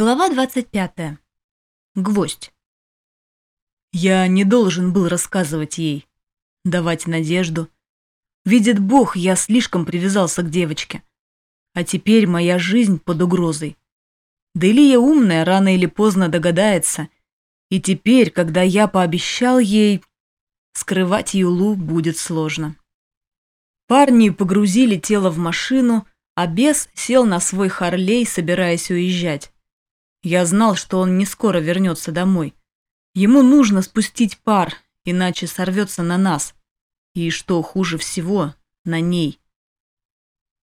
Глава 25. Гвоздь. Я не должен был рассказывать ей, давать надежду. Видит Бог, я слишком привязался к девочке. А теперь моя жизнь под угрозой. Да Илья умная, рано или поздно догадается. И теперь, когда я пообещал ей, скрывать Юлу будет сложно. Парни погрузили тело в машину, а бес сел на свой Харлей, собираясь уезжать. Я знал, что он не скоро вернется домой. Ему нужно спустить пар, иначе сорвется на нас. И что хуже всего, на ней.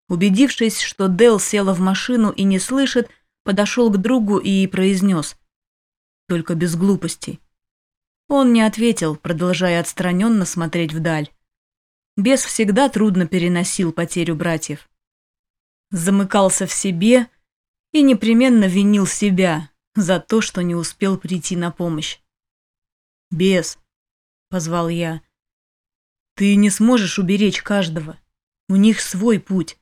Убедившись, что Дел села в машину и не слышит, подошел к другу и произнес. Только без глупостей. Он не ответил, продолжая отстраненно смотреть вдаль. Бес всегда трудно переносил потерю братьев. Замыкался в себе и непременно винил себя за то, что не успел прийти на помощь. «Бес», — позвал я, — «ты не сможешь уберечь каждого. У них свой путь».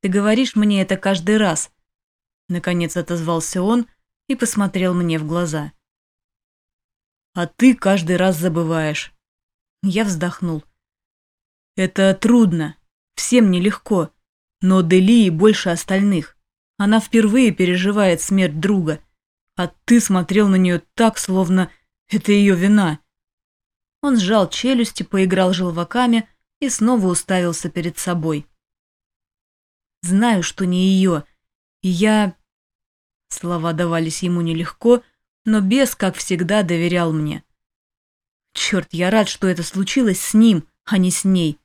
«Ты говоришь мне это каждый раз», — наконец отозвался он и посмотрел мне в глаза. «А ты каждый раз забываешь». Я вздохнул. «Это трудно, всем нелегко, но Делии больше остальных. Она впервые переживает смерть друга, а ты смотрел на нее так, словно это ее вина. Он сжал челюсти, поиграл желваками и снова уставился перед собой. Знаю, что не ее, и я... Слова давались ему нелегко, но бес, как всегда, доверял мне. Черт, я рад, что это случилось с ним, а не с ней.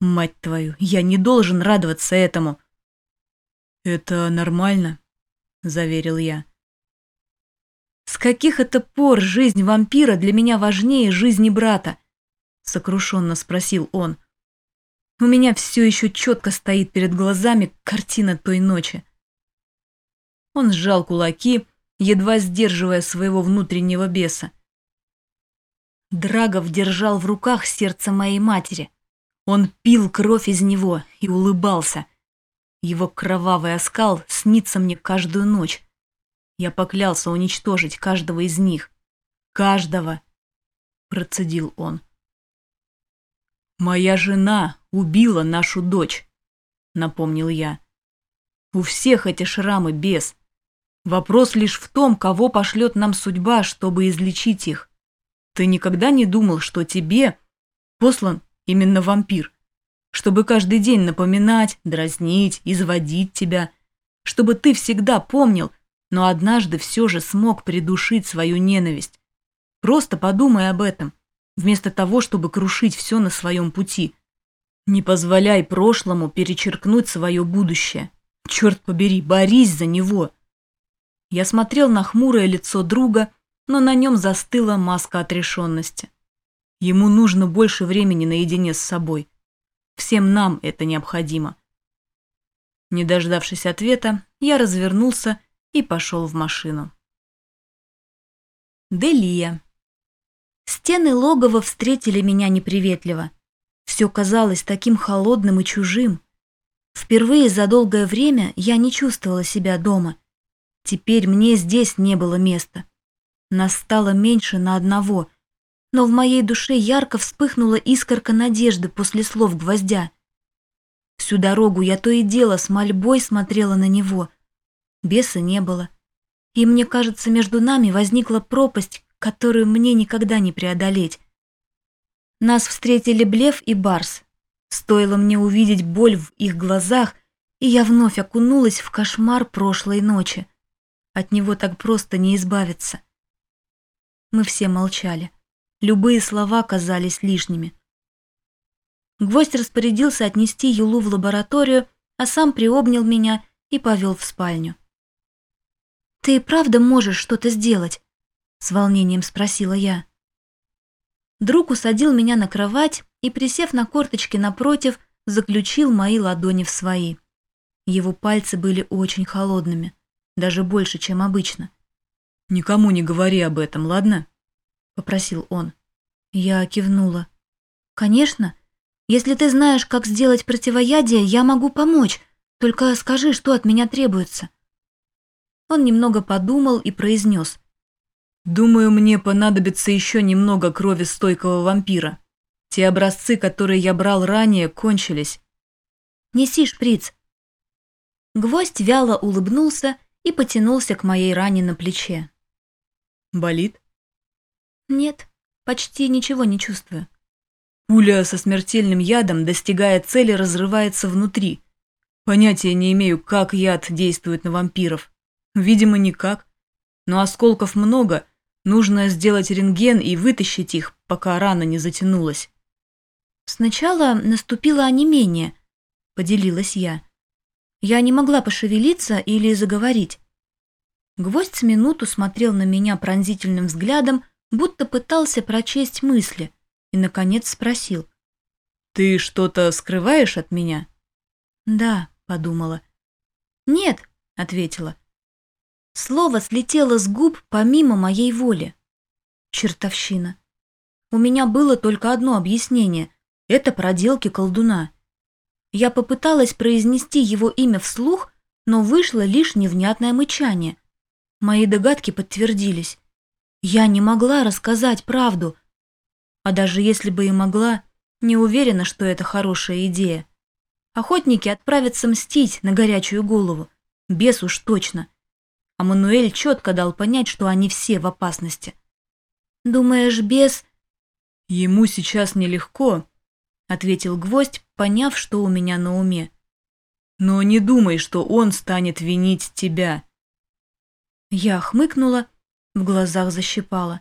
Мать твою, я не должен радоваться этому. «Это нормально», — заверил я. «С каких это пор жизнь вампира для меня важнее жизни брата?» — сокрушенно спросил он. «У меня все еще четко стоит перед глазами картина той ночи». Он сжал кулаки, едва сдерживая своего внутреннего беса. Драгов держал в руках сердце моей матери. Он пил кровь из него и улыбался. Его кровавый оскал снится мне каждую ночь. Я поклялся уничтожить каждого из них. Каждого, процедил он. Моя жена убила нашу дочь, напомнил я. У всех эти шрамы без. Вопрос лишь в том, кого пошлет нам судьба, чтобы излечить их. Ты никогда не думал, что тебе послан именно вампир? Чтобы каждый день напоминать, дразнить, изводить тебя, чтобы ты всегда помнил, но однажды все же смог придушить свою ненависть. Просто подумай об этом, вместо того, чтобы крушить все на своем пути. Не позволяй прошлому перечеркнуть свое будущее. Черт побери, борись за него. Я смотрел на хмурое лицо друга, но на нем застыла маска отрешенности. Ему нужно больше времени наедине с собой. Всем нам это необходимо. Не дождавшись ответа, я развернулся и пошел в машину. Делия. Стены логова встретили меня неприветливо. Все казалось таким холодным и чужим. Впервые за долгое время я не чувствовала себя дома. Теперь мне здесь не было места. Нас стало меньше на одного, но в моей душе ярко вспыхнула искорка надежды после слов гвоздя. Всю дорогу я то и дело с мольбой смотрела на него. Беса не было. И мне кажется, между нами возникла пропасть, которую мне никогда не преодолеть. Нас встретили Блев и Барс. Стоило мне увидеть боль в их глазах, и я вновь окунулась в кошмар прошлой ночи. От него так просто не избавиться. Мы все молчали. Любые слова казались лишними. Гвоздь распорядился отнести Юлу в лабораторию, а сам приобнял меня и повел в спальню. «Ты правда можешь что-то сделать?» — с волнением спросила я. Друг усадил меня на кровать и, присев на корточки напротив, заключил мои ладони в свои. Его пальцы были очень холодными, даже больше, чем обычно. «Никому не говори об этом, ладно?» — попросил он. Я кивнула. «Конечно. Если ты знаешь, как сделать противоядие, я могу помочь. Только скажи, что от меня требуется». Он немного подумал и произнес. «Думаю, мне понадобится еще немного крови стойкого вампира. Те образцы, которые я брал ранее, кончились». «Неси шприц». Гвоздь вяло улыбнулся и потянулся к моей ране на плече. «Болит?» «Нет, почти ничего не чувствую». Пуля со смертельным ядом, достигая цели, разрывается внутри. Понятия не имею, как яд действует на вампиров. Видимо, никак. Но осколков много, нужно сделать рентген и вытащить их, пока рана не затянулась. Сначала наступило онемение, поделилась я. Я не могла пошевелиться или заговорить. Гвоздь с минуту смотрел на меня пронзительным взглядом, будто пытался прочесть мысли, и, наконец, спросил. «Ты что-то скрываешь от меня?» «Да», — подумала. «Нет», — ответила. Слово слетело с губ помимо моей воли. Чертовщина. У меня было только одно объяснение. Это проделки колдуна. Я попыталась произнести его имя вслух, но вышло лишь невнятное мычание. Мои догадки подтвердились. Я не могла рассказать правду. А даже если бы и могла, не уверена, что это хорошая идея. Охотники отправятся мстить на горячую голову. Бес уж точно. А Мануэль четко дал понять, что они все в опасности. «Думаешь, бес...» «Ему сейчас нелегко», — ответил гвоздь, поняв, что у меня на уме. «Но не думай, что он станет винить тебя». Я хмыкнула, в глазах защипала.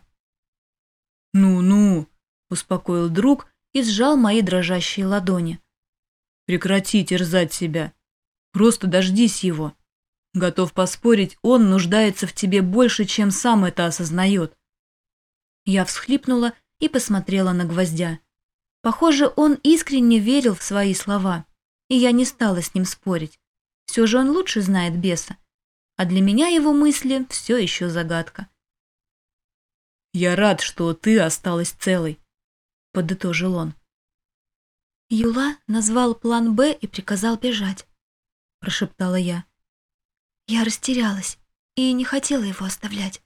«Ну-ну», — успокоил друг и сжал мои дрожащие ладони. «Прекрати терзать себя. Просто дождись его. Готов поспорить, он нуждается в тебе больше, чем сам это осознает». Я всхлипнула и посмотрела на гвоздя. Похоже, он искренне верил в свои слова, и я не стала с ним спорить. Все же он лучше знает беса, а для меня его мысли все еще загадка. «Я рад, что ты осталась целой», — подытожил он. «Юла назвал план «Б» и приказал бежать», — прошептала я. Я растерялась и не хотела его оставлять.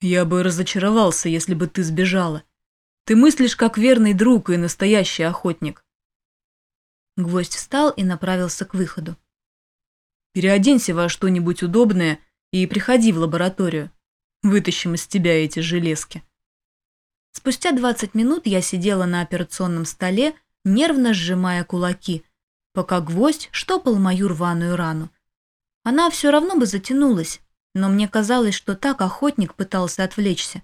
«Я бы разочаровался, если бы ты сбежала», ты мыслишь как верный друг и настоящий охотник. Гвоздь встал и направился к выходу. Переоденься во что-нибудь удобное и приходи в лабораторию. Вытащим из тебя эти железки. Спустя 20 минут я сидела на операционном столе, нервно сжимая кулаки, пока гвоздь штопал мою рваную рану. Она все равно бы затянулась, но мне казалось, что так охотник пытался отвлечься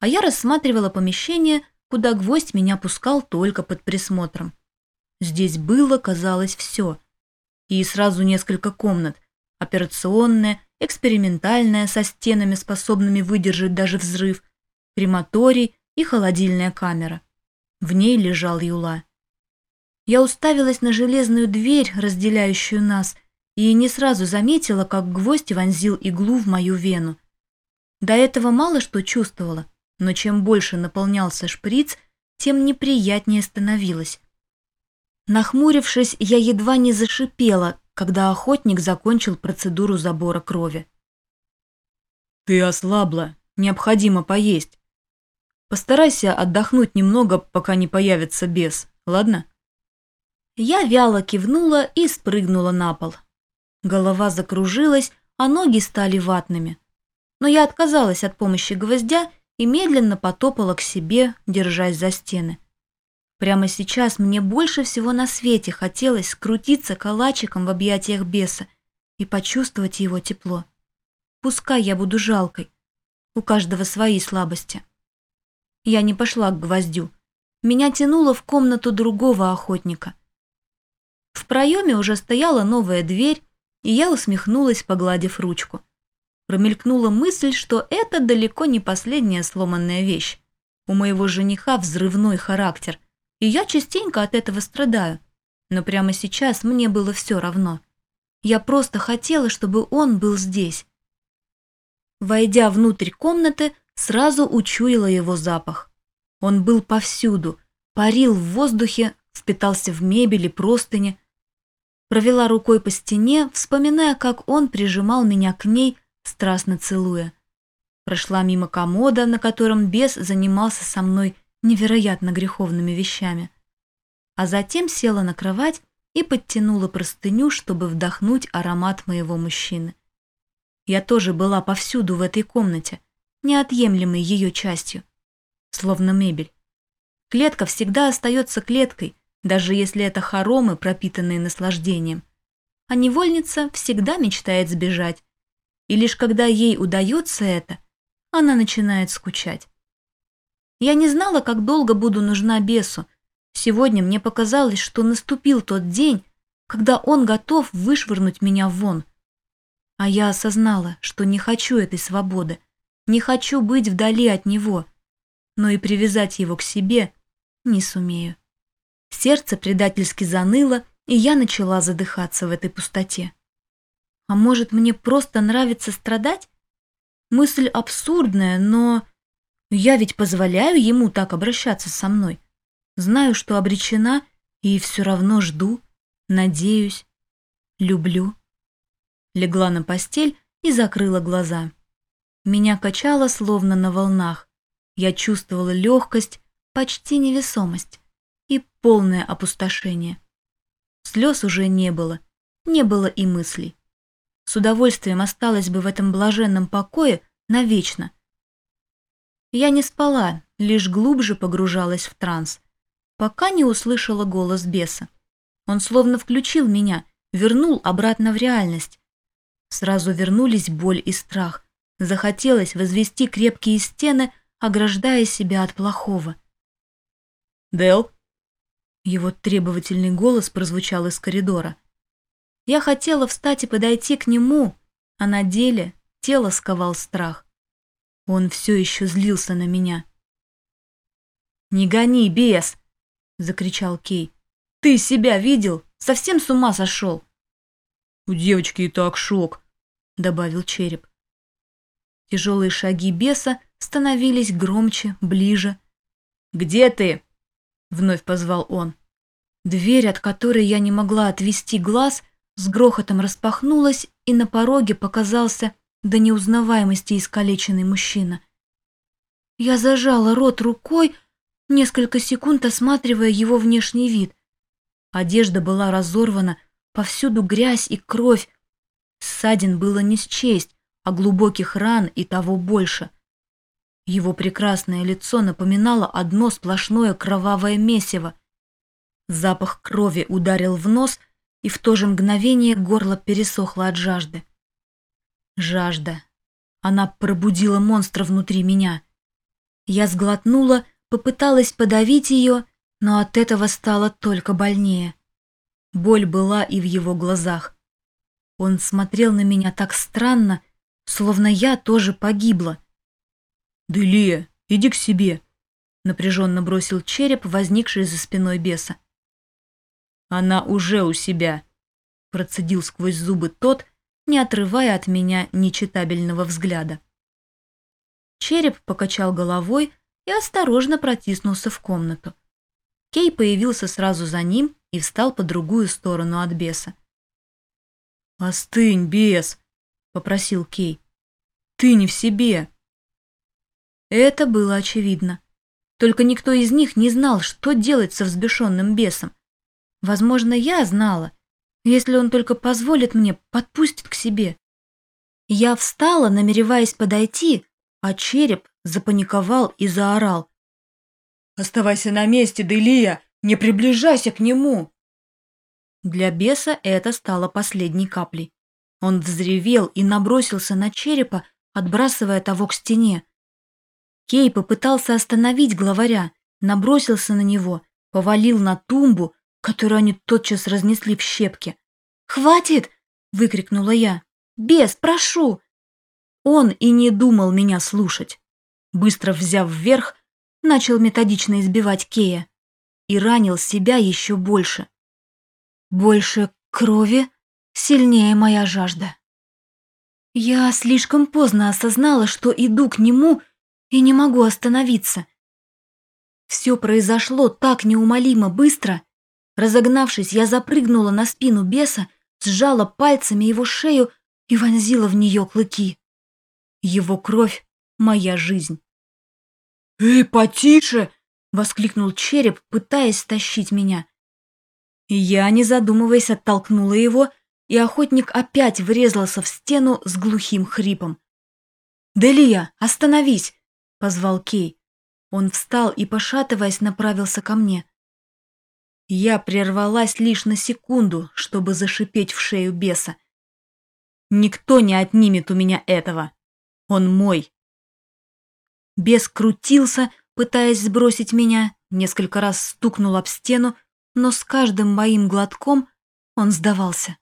а я рассматривала помещение, куда гвоздь меня пускал только под присмотром. Здесь было, казалось, все. И сразу несколько комнат. Операционная, экспериментальная, со стенами, способными выдержать даже взрыв, крематорий и холодильная камера. В ней лежал Юла. Я уставилась на железную дверь, разделяющую нас, и не сразу заметила, как гвоздь вонзил иглу в мою вену. До этого мало что чувствовала, но чем больше наполнялся шприц, тем неприятнее становилось. Нахмурившись, я едва не зашипела, когда охотник закончил процедуру забора крови. «Ты ослабла, необходимо поесть. Постарайся отдохнуть немного, пока не появится бес, ладно?» Я вяло кивнула и спрыгнула на пол. Голова закружилась, а ноги стали ватными. Но я отказалась от помощи гвоздя и медленно потопала к себе, держась за стены. Прямо сейчас мне больше всего на свете хотелось скрутиться калачиком в объятиях беса и почувствовать его тепло. Пускай я буду жалкой, у каждого свои слабости. Я не пошла к гвоздю. Меня тянуло в комнату другого охотника. В проеме уже стояла новая дверь, и я усмехнулась, погладив ручку промелькнула мысль, что это далеко не последняя сломанная вещь. У моего жениха взрывной характер, и я частенько от этого страдаю. Но прямо сейчас мне было все равно. Я просто хотела, чтобы он был здесь. Войдя внутрь комнаты, сразу учуяла его запах. Он был повсюду, парил в воздухе, впитался в мебель и простыни. Провела рукой по стене, вспоминая, как он прижимал меня к ней, страстно целуя. Прошла мимо комода, на котором бес занимался со мной невероятно греховными вещами. А затем села на кровать и подтянула простыню, чтобы вдохнуть аромат моего мужчины. Я тоже была повсюду в этой комнате, неотъемлемой ее частью, словно мебель. Клетка всегда остается клеткой, даже если это хоромы, пропитанные наслаждением. А невольница всегда мечтает сбежать, и лишь когда ей удается это, она начинает скучать. Я не знала, как долго буду нужна бесу. Сегодня мне показалось, что наступил тот день, когда он готов вышвырнуть меня вон. А я осознала, что не хочу этой свободы, не хочу быть вдали от него, но и привязать его к себе не сумею. Сердце предательски заныло, и я начала задыхаться в этой пустоте. А может, мне просто нравится страдать? Мысль абсурдная, но я ведь позволяю ему так обращаться со мной. Знаю, что обречена, и все равно жду, надеюсь, люблю. Легла на постель и закрыла глаза. Меня качало словно на волнах. Я чувствовала легкость, почти невесомость и полное опустошение. Слез уже не было, не было и мыслей с удовольствием осталась бы в этом блаженном покое навечно. Я не спала, лишь глубже погружалась в транс, пока не услышала голос беса. Он словно включил меня, вернул обратно в реальность. Сразу вернулись боль и страх. Захотелось возвести крепкие стены, ограждая себя от плохого. «Дел?» Его требовательный голос прозвучал из коридора. Я хотела встать и подойти к нему, а на деле тело сковал страх. Он все еще злился на меня. «Не гони, бес!» — закричал Кей. «Ты себя видел? Совсем с ума сошел!» «У девочки и так шок», — добавил череп. Тяжелые шаги беса становились громче, ближе. «Где ты?» — вновь позвал он. Дверь, от которой я не могла отвести глаз, с грохотом распахнулась, и на пороге показался до неузнаваемости искалеченный мужчина. Я зажала рот рукой, несколько секунд осматривая его внешний вид. Одежда была разорвана, повсюду грязь и кровь. Ссадин было не счесть, а глубоких ран и того больше. Его прекрасное лицо напоминало одно сплошное кровавое месиво. Запах крови ударил в нос, и в то же мгновение горло пересохло от жажды. Жажда. Она пробудила монстра внутри меня. Я сглотнула, попыталась подавить ее, но от этого стало только больнее. Боль была и в его глазах. Он смотрел на меня так странно, словно я тоже погибла. «Делия, иди к себе», — напряженно бросил череп, возникший за спиной беса. Она уже у себя, процедил сквозь зубы тот, не отрывая от меня нечитабельного взгляда. Череп покачал головой и осторожно протиснулся в комнату. Кей появился сразу за ним и встал по другую сторону от беса. «Остынь, бес!» — попросил Кей. «Ты не в себе!» Это было очевидно. Только никто из них не знал, что делать со взбешенным бесом. Возможно, я знала, если он только позволит мне, подпустит к себе. Я встала, намереваясь подойти, а череп запаниковал и заорал. «Оставайся на месте, Делия! Не приближайся к нему!» Для беса это стало последней каплей. Он взревел и набросился на черепа, отбрасывая того к стене. Кей попытался остановить главаря, набросился на него, повалил на тумбу, которую они тотчас разнесли в щепки. «Хватит!» — выкрикнула я. «Бес, прошу!» Он и не думал меня слушать. Быстро взяв вверх, начал методично избивать Кея и ранил себя еще больше. Больше крови, сильнее моя жажда. Я слишком поздно осознала, что иду к нему и не могу остановиться. Все произошло так неумолимо быстро, Разогнавшись, я запрыгнула на спину беса, сжала пальцами его шею и вонзила в нее клыки. Его кровь — моя жизнь. «Эй, потише!» — воскликнул череп, пытаясь стащить меня. Я, не задумываясь, оттолкнула его, и охотник опять врезался в стену с глухим хрипом. «Делия, остановись!» — позвал Кей. Он встал и, пошатываясь, направился ко мне. Я прервалась лишь на секунду, чтобы зашипеть в шею беса. «Никто не отнимет у меня этого! Он мой!» Бес крутился, пытаясь сбросить меня, несколько раз стукнул об стену, но с каждым моим глотком он сдавался.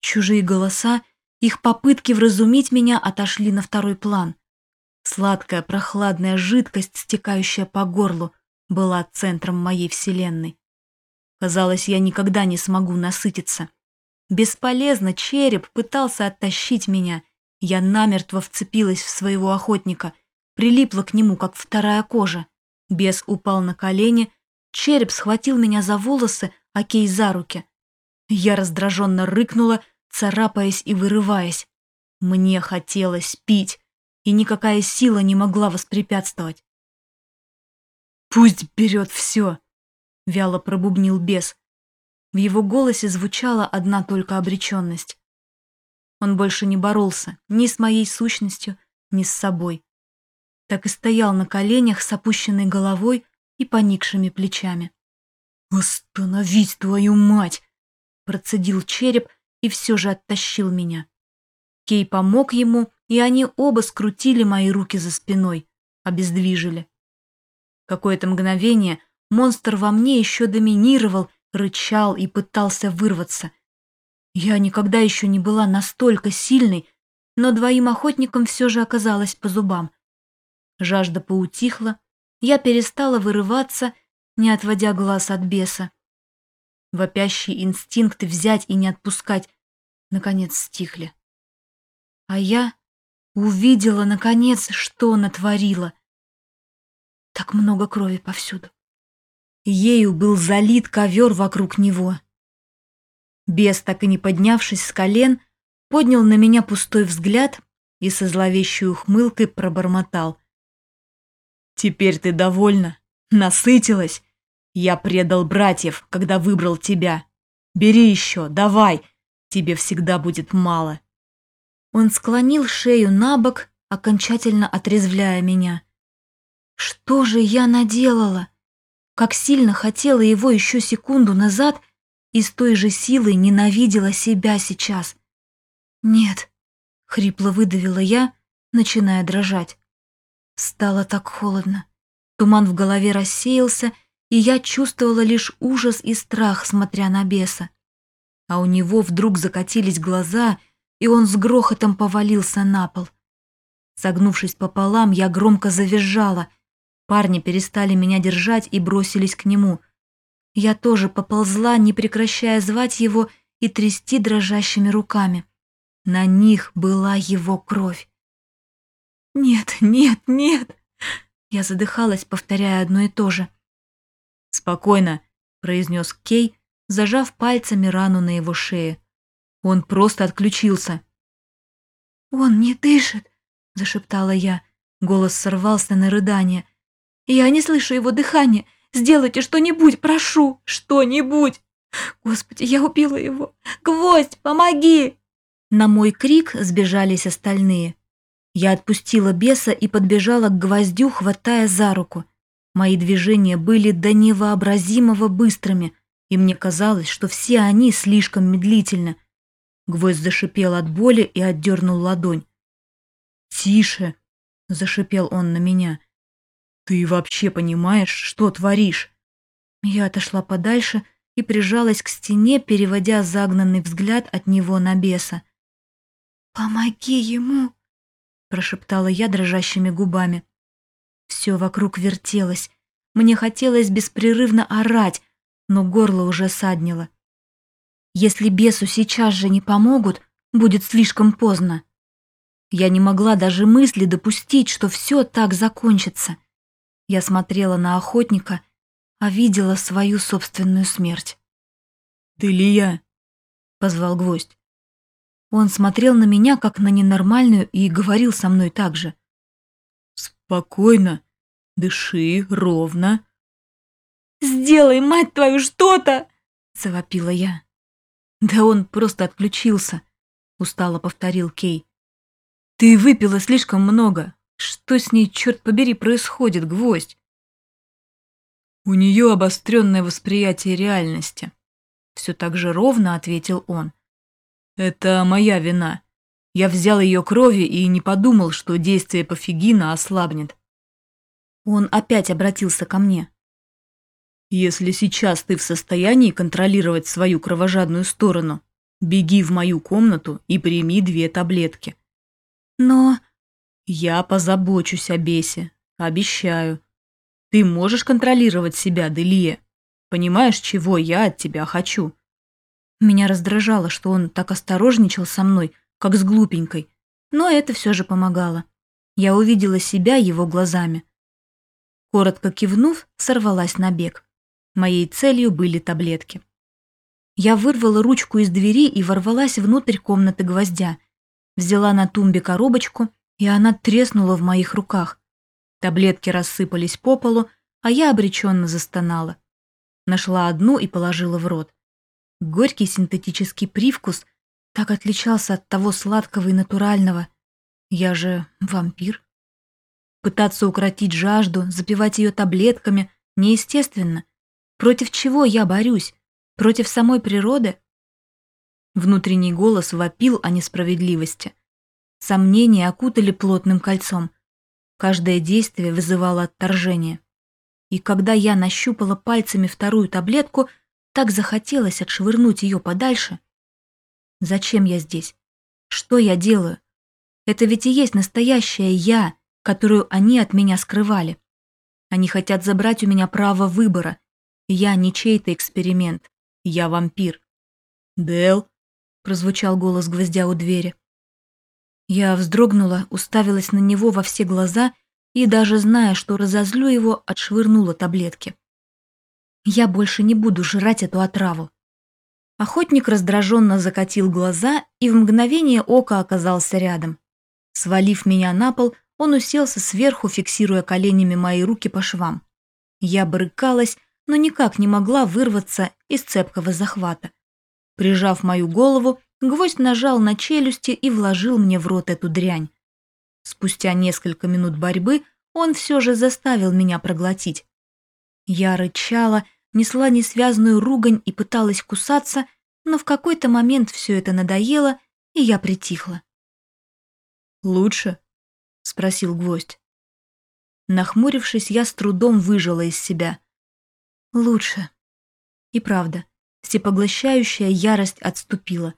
Чужие голоса, их попытки вразумить меня отошли на второй план. Сладкая прохладная жидкость, стекающая по горлу, была центром моей вселенной. Казалось, я никогда не смогу насытиться. Бесполезно череп пытался оттащить меня. Я намертво вцепилась в своего охотника, прилипла к нему, как вторая кожа. Бес упал на колени, череп схватил меня за волосы, а Кей за руки. Я раздраженно рыкнула, царапаясь и вырываясь. Мне хотелось пить, и никакая сила не могла воспрепятствовать. «Пусть берет все», — вяло пробубнил бес. В его голосе звучала одна только обреченность. Он больше не боролся ни с моей сущностью, ни с собой. Так и стоял на коленях с опущенной головой и поникшими плечами. «Остановись, твою мать!» — процедил череп и все же оттащил меня. Кей помог ему, и они оба скрутили мои руки за спиной, обездвижили. Какое-то мгновение монстр во мне еще доминировал, рычал и пытался вырваться. Я никогда еще не была настолько сильной, но двоим охотникам все же оказалось по зубам. Жажда поутихла, я перестала вырываться, не отводя глаз от беса. Вопящие инстинкты взять и не отпускать наконец стихли. А я увидела, наконец, что натворила. Так много крови повсюду. Ею был залит ковер вокруг него. Бес, так и не поднявшись с колен, поднял на меня пустой взгляд и со зловещей ухмылкой пробормотал. «Теперь ты довольна? Насытилась? Я предал братьев, когда выбрал тебя. Бери еще, давай, тебе всегда будет мало». Он склонил шею на бок, окончательно отрезвляя меня. Что же я наделала? Как сильно хотела его еще секунду назад и с той же силой ненавидела себя сейчас. «Нет», — хрипло выдавила я, начиная дрожать. Стало так холодно. Туман в голове рассеялся, и я чувствовала лишь ужас и страх, смотря на беса. А у него вдруг закатились глаза, и он с грохотом повалился на пол. Согнувшись пополам, я громко завизжала. Парни перестали меня держать и бросились к нему. Я тоже поползла, не прекращая звать его и трясти дрожащими руками. На них была его кровь. «Нет, нет, нет!» Я задыхалась, повторяя одно и то же. «Спокойно», — произнес Кей, зажав пальцами рану на его шее. Он просто отключился. «Он не дышит», — зашептала я. Голос сорвался на рыдание. «Я не слышу его дыхания. Сделайте что-нибудь, прошу, что-нибудь! Господи, я убила его! Гвоздь, помоги!» На мой крик сбежались остальные. Я отпустила беса и подбежала к гвоздю, хватая за руку. Мои движения были до невообразимого быстрыми, и мне казалось, что все они слишком медлительны. Гвоздь зашипел от боли и отдернул ладонь. «Тише!» — зашипел он на меня. «Ты вообще понимаешь, что творишь?» Я отошла подальше и прижалась к стене, переводя загнанный взгляд от него на беса. «Помоги ему!» — прошептала я дрожащими губами. Все вокруг вертелось. Мне хотелось беспрерывно орать, но горло уже саднило. Если бесу сейчас же не помогут, будет слишком поздно. Я не могла даже мысли допустить, что все так закончится. Я смотрела на охотника, а видела свою собственную смерть. «Ты ли я?» — позвал гвоздь. Он смотрел на меня, как на ненормальную, и говорил со мной так же. «Спокойно. Дыши ровно». «Сделай, мать твою, что-то!» — завопила я. «Да он просто отключился», — устало повторил Кей. «Ты выпила слишком много. Что с ней, черт побери, происходит, гвоздь?» «У нее обостренное восприятие реальности», — все так же ровно ответил он. Это моя вина. Я взял ее крови и не подумал, что действие пофигина ослабнет. Он опять обратился ко мне. Если сейчас ты в состоянии контролировать свою кровожадную сторону, беги в мою комнату и прими две таблетки. Но... Я позабочусь о бесе, обещаю. Ты можешь контролировать себя, Делия. Понимаешь, чего я от тебя хочу? Меня раздражало, что он так осторожничал со мной, как с глупенькой, но это все же помогало. Я увидела себя его глазами. Коротко кивнув, сорвалась на бег. Моей целью были таблетки. Я вырвала ручку из двери и ворвалась внутрь комнаты гвоздя. Взяла на тумбе коробочку, и она треснула в моих руках. Таблетки рассыпались по полу, а я обреченно застонала. Нашла одну и положила в рот. Горький синтетический привкус так отличался от того сладкого и натурального. Я же вампир. Пытаться укротить жажду, запивать ее таблетками – неестественно. Против чего я борюсь? Против самой природы? Внутренний голос вопил о несправедливости. Сомнения окутали плотным кольцом. Каждое действие вызывало отторжение. И когда я нащупала пальцами вторую таблетку – так захотелось отшвырнуть ее подальше. Зачем я здесь? Что я делаю? Это ведь и есть настоящая я, которую они от меня скрывали. Они хотят забрать у меня право выбора. Я не чей-то эксперимент. Я вампир. «Дэл?» — прозвучал голос гвоздя у двери. Я вздрогнула, уставилась на него во все глаза и, даже зная, что разозлю его, отшвырнула таблетки. Я больше не буду жрать эту отраву. Охотник раздраженно закатил глаза и в мгновение ока оказался рядом. Свалив меня на пол, он уселся сверху, фиксируя коленями мои руки по швам. Я брыкалась, но никак не могла вырваться из цепкого захвата. Прижав мою голову, гвоздь нажал на челюсти и вложил мне в рот эту дрянь. Спустя несколько минут борьбы он все же заставил меня проглотить. Я рычала, несла несвязную ругань и пыталась кусаться, но в какой-то момент все это надоело, и я притихла. «Лучше?» — спросил гвоздь. Нахмурившись, я с трудом выжила из себя. «Лучше». И правда, всепоглощающая ярость отступила.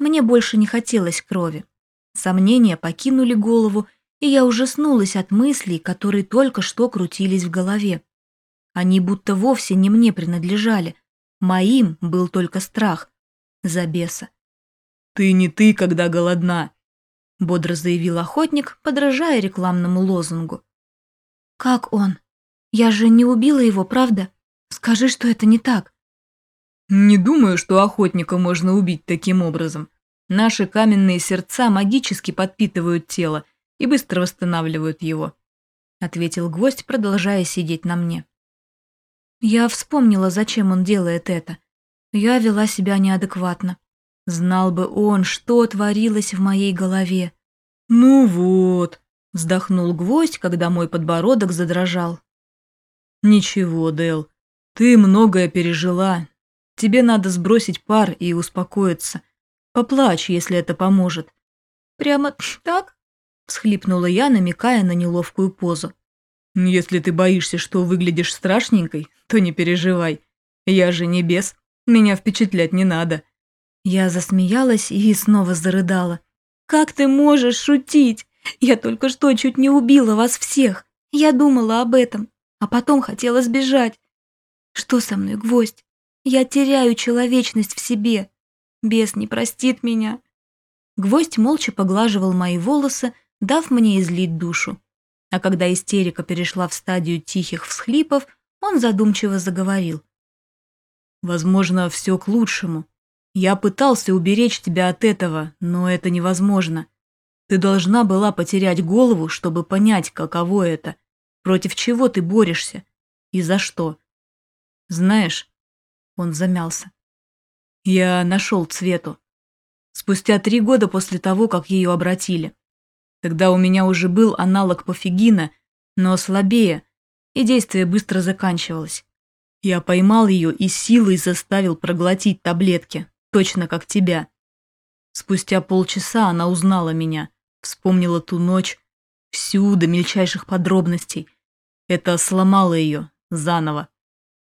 Мне больше не хотелось крови. Сомнения покинули голову, и я ужаснулась от мыслей, которые только что крутились в голове. Они будто вовсе не мне принадлежали. Моим был только страх. За беса. «Ты не ты, когда голодна», — бодро заявил охотник, подражая рекламному лозунгу. «Как он? Я же не убила его, правда? Скажи, что это не так». «Не думаю, что охотника можно убить таким образом. Наши каменные сердца магически подпитывают тело и быстро восстанавливают его», — ответил гвоздь, продолжая сидеть на мне. Я вспомнила, зачем он делает это. Я вела себя неадекватно. Знал бы он, что творилось в моей голове. «Ну вот», — вздохнул гвоздь, когда мой подбородок задрожал. «Ничего, Дел, ты многое пережила. Тебе надо сбросить пар и успокоиться. Поплачь, если это поможет». «Прямо так?» — всхлипнула я, намекая на неловкую позу. «Если ты боишься, что выглядишь страшненькой, то не переживай. Я же не бес, меня впечатлять не надо». Я засмеялась и снова зарыдала. «Как ты можешь шутить? Я только что чуть не убила вас всех. Я думала об этом, а потом хотела сбежать. Что со мной, гвоздь? Я теряю человечность в себе. Бес не простит меня». Гвоздь молча поглаживал мои волосы, дав мне излить душу. А когда истерика перешла в стадию тихих всхлипов, он задумчиво заговорил. Возможно, все к лучшему. Я пытался уберечь тебя от этого, но это невозможно. Ты должна была потерять голову, чтобы понять, каково это, против чего ты борешься и за что. Знаешь, он замялся. Я нашел Цвету. Спустя три года после того, как ее обратили. Тогда у меня уже был аналог пофигина, но слабее, и действие быстро заканчивалось. Я поймал ее и силой заставил проглотить таблетки, точно как тебя. Спустя полчаса она узнала меня, вспомнила ту ночь, всю до мельчайших подробностей. Это сломало ее заново.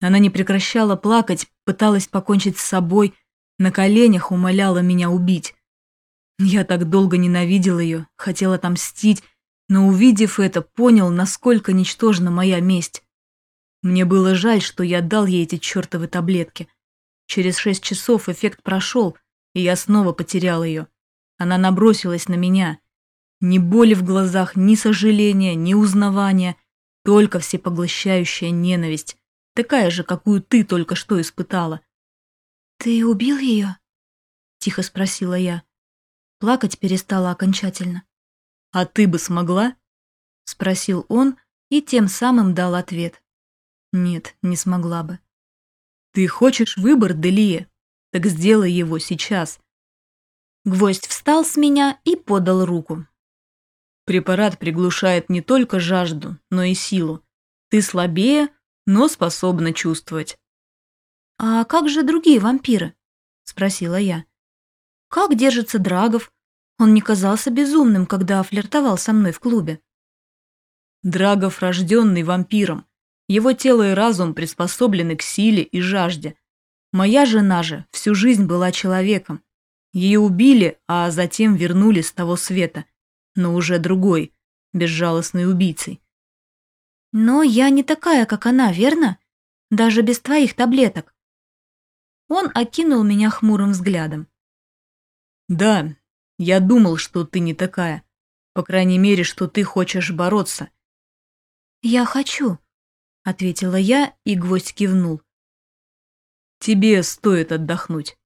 Она не прекращала плакать, пыталась покончить с собой, на коленях умоляла меня убить. Я так долго ненавидел ее, хотел отомстить, но увидев это, понял, насколько ничтожна моя месть. Мне было жаль, что я дал ей эти чертовы таблетки. Через шесть часов эффект прошел, и я снова потерял ее. Она набросилась на меня. Ни боли в глазах, ни сожаления, ни узнавания, только всепоглощающая ненависть, такая же, какую ты только что испытала. «Ты убил ее?» — тихо спросила я. Плакать перестала окончательно. «А ты бы смогла?» — спросил он и тем самым дал ответ. Нет, не смогла бы. Ты хочешь выбор, Делия? Так сделай его сейчас. Гвоздь встал с меня и подал руку. Препарат приглушает не только жажду, но и силу. Ты слабее, но способна чувствовать. «А как же другие вампиры?» – спросила я. «Как держится Драгов? Он не казался безумным, когда флиртовал со мной в клубе». Драгов рожденный вампиром. Его тело и разум приспособлены к силе и жажде. Моя жена же всю жизнь была человеком. Ее убили, а затем вернули с того света, но уже другой, безжалостной убийцей. Но я не такая, как она, верно? Даже без твоих таблеток. Он окинул меня хмурым взглядом. Да, я думал, что ты не такая. По крайней мере, что ты хочешь бороться. Я хочу, — ответила я, и гвоздь кивнул. «Тебе стоит отдохнуть».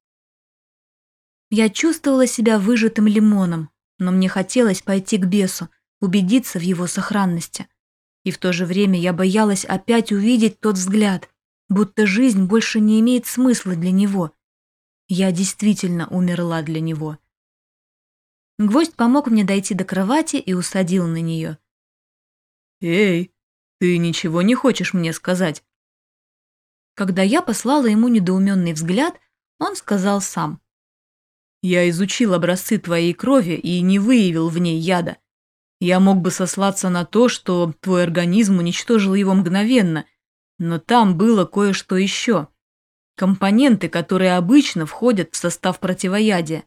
Я чувствовала себя выжатым лимоном, но мне хотелось пойти к бесу, убедиться в его сохранности. И в то же время я боялась опять увидеть тот взгляд, будто жизнь больше не имеет смысла для него. Я действительно умерла для него. Гвоздь помог мне дойти до кровати и усадил на нее. «Эй, ты ничего не хочешь мне сказать?» Когда я послала ему недоуменный взгляд, он сказал сам. «Я изучил образцы твоей крови и не выявил в ней яда. Я мог бы сослаться на то, что твой организм уничтожил его мгновенно, но там было кое-что еще. Компоненты, которые обычно входят в состав противоядия.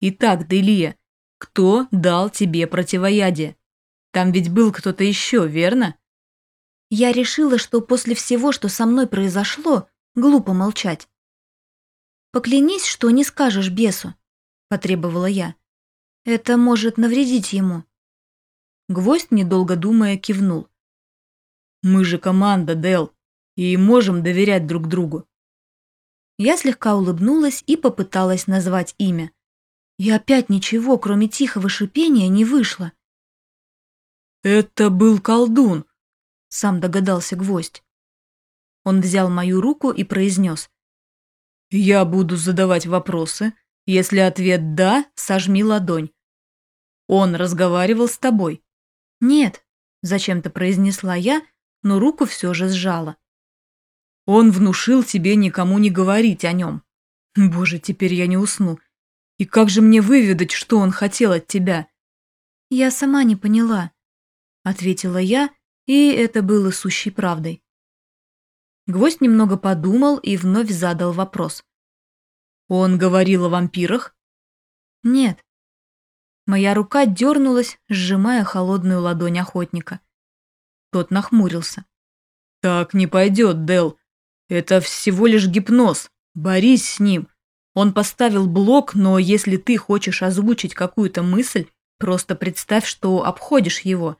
Итак, Делия, кто дал тебе противоядие? Там ведь был кто-то еще, верно?» Я решила, что после всего, что со мной произошло, глупо молчать. «Поклянись, что не скажешь бесу», — потребовала я. «Это может навредить ему». Гвоздь, недолго думая, кивнул. «Мы же команда, Дел, и можем доверять друг другу». Я слегка улыбнулась и попыталась назвать имя. И опять ничего, кроме тихого шипения, не вышло. «Это был колдун», сам догадался гвоздь. Он взял мою руку и произнес. «Я буду задавать вопросы. Если ответ «да», сожми ладонь. Он разговаривал с тобой?» «Нет», – зачем-то произнесла я, но руку все же сжала. «Он внушил тебе никому не говорить о нем. Боже, теперь я не усну. И как же мне выведать, что он хотел от тебя?» «Я сама не поняла», – ответила я, – и это было сущей правдой. Гвоздь немного подумал и вновь задал вопрос. «Он говорил о вампирах?» «Нет». Моя рука дернулась, сжимая холодную ладонь охотника. Тот нахмурился. «Так не пойдет, Дел. Это всего лишь гипноз. Борись с ним. Он поставил блок, но если ты хочешь озвучить какую-то мысль, просто представь, что обходишь его.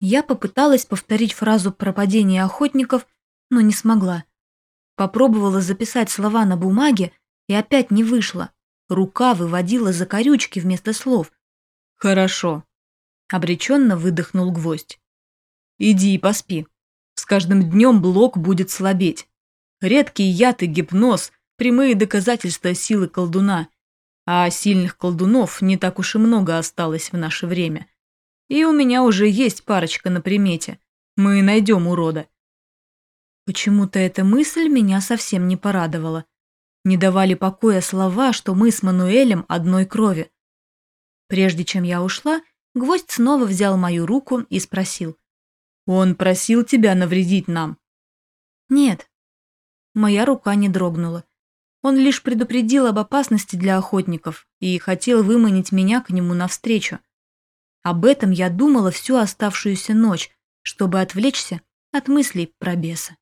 Я попыталась повторить фразу про падение охотников, но не смогла. Попробовала записать слова на бумаге и опять не вышло. Рука выводила закорючки вместо слов. «Хорошо», — обреченно выдохнул гвоздь. «Иди и поспи. С каждым днем блок будет слабеть. Редкий яд и гипноз – прямые доказательства силы колдуна, а сильных колдунов не так уж и много осталось в наше время. И у меня уже есть парочка на примете. Мы найдем урода». Почему-то эта мысль меня совсем не порадовала. Не давали покоя слова, что мы с Мануэлем одной крови. Прежде чем я ушла, гвоздь снова взял мою руку и спросил. «Он просил тебя навредить нам?» «Нет». Моя рука не дрогнула. Он лишь предупредил об опасности для охотников и хотел выманить меня к нему навстречу. Об этом я думала всю оставшуюся ночь, чтобы отвлечься от мыслей про беса.